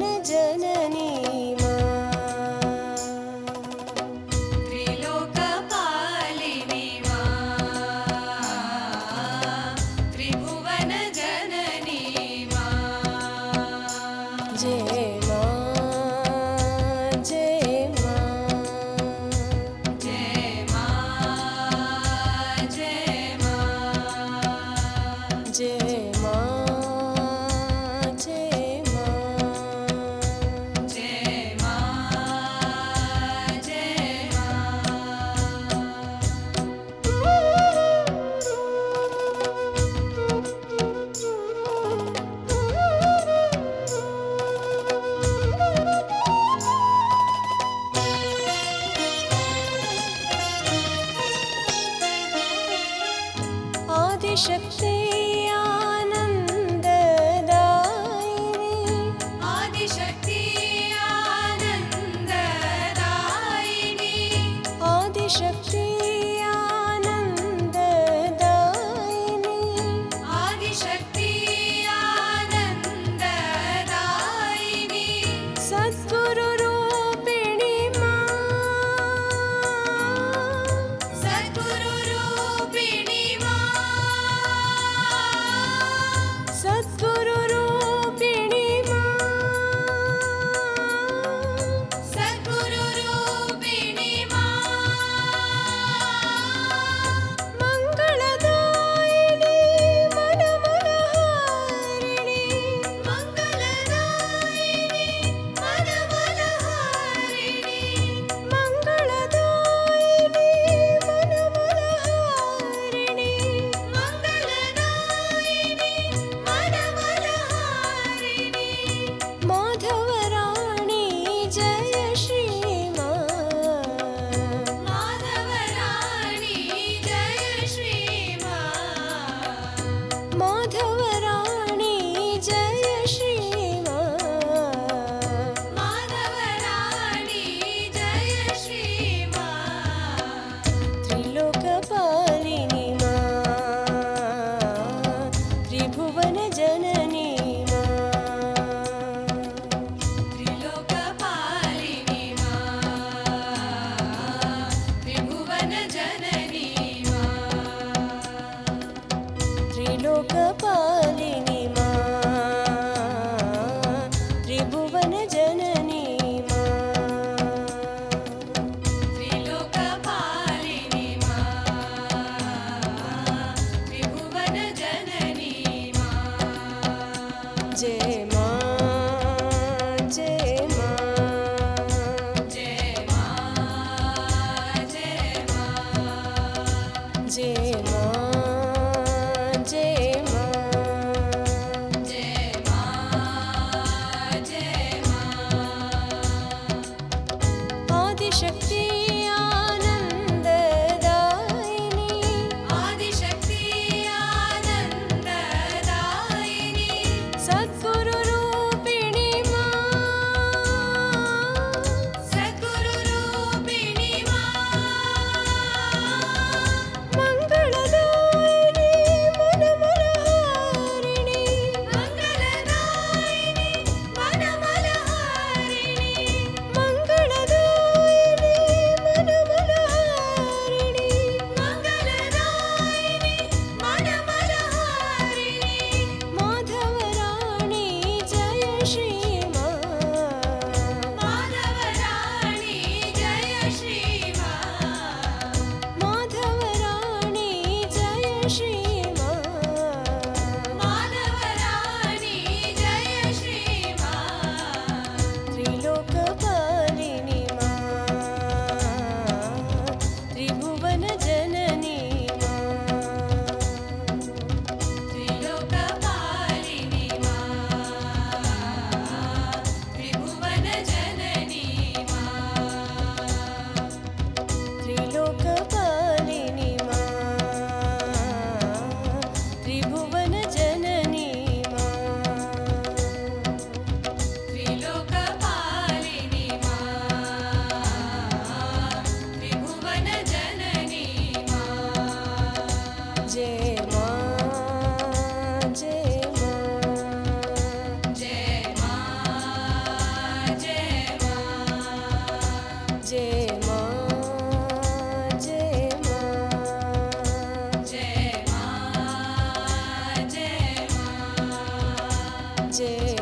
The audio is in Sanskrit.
जननी आदिशक्ति आदिशक्तियानन्द आदिशक्ति राधा பா should be. 街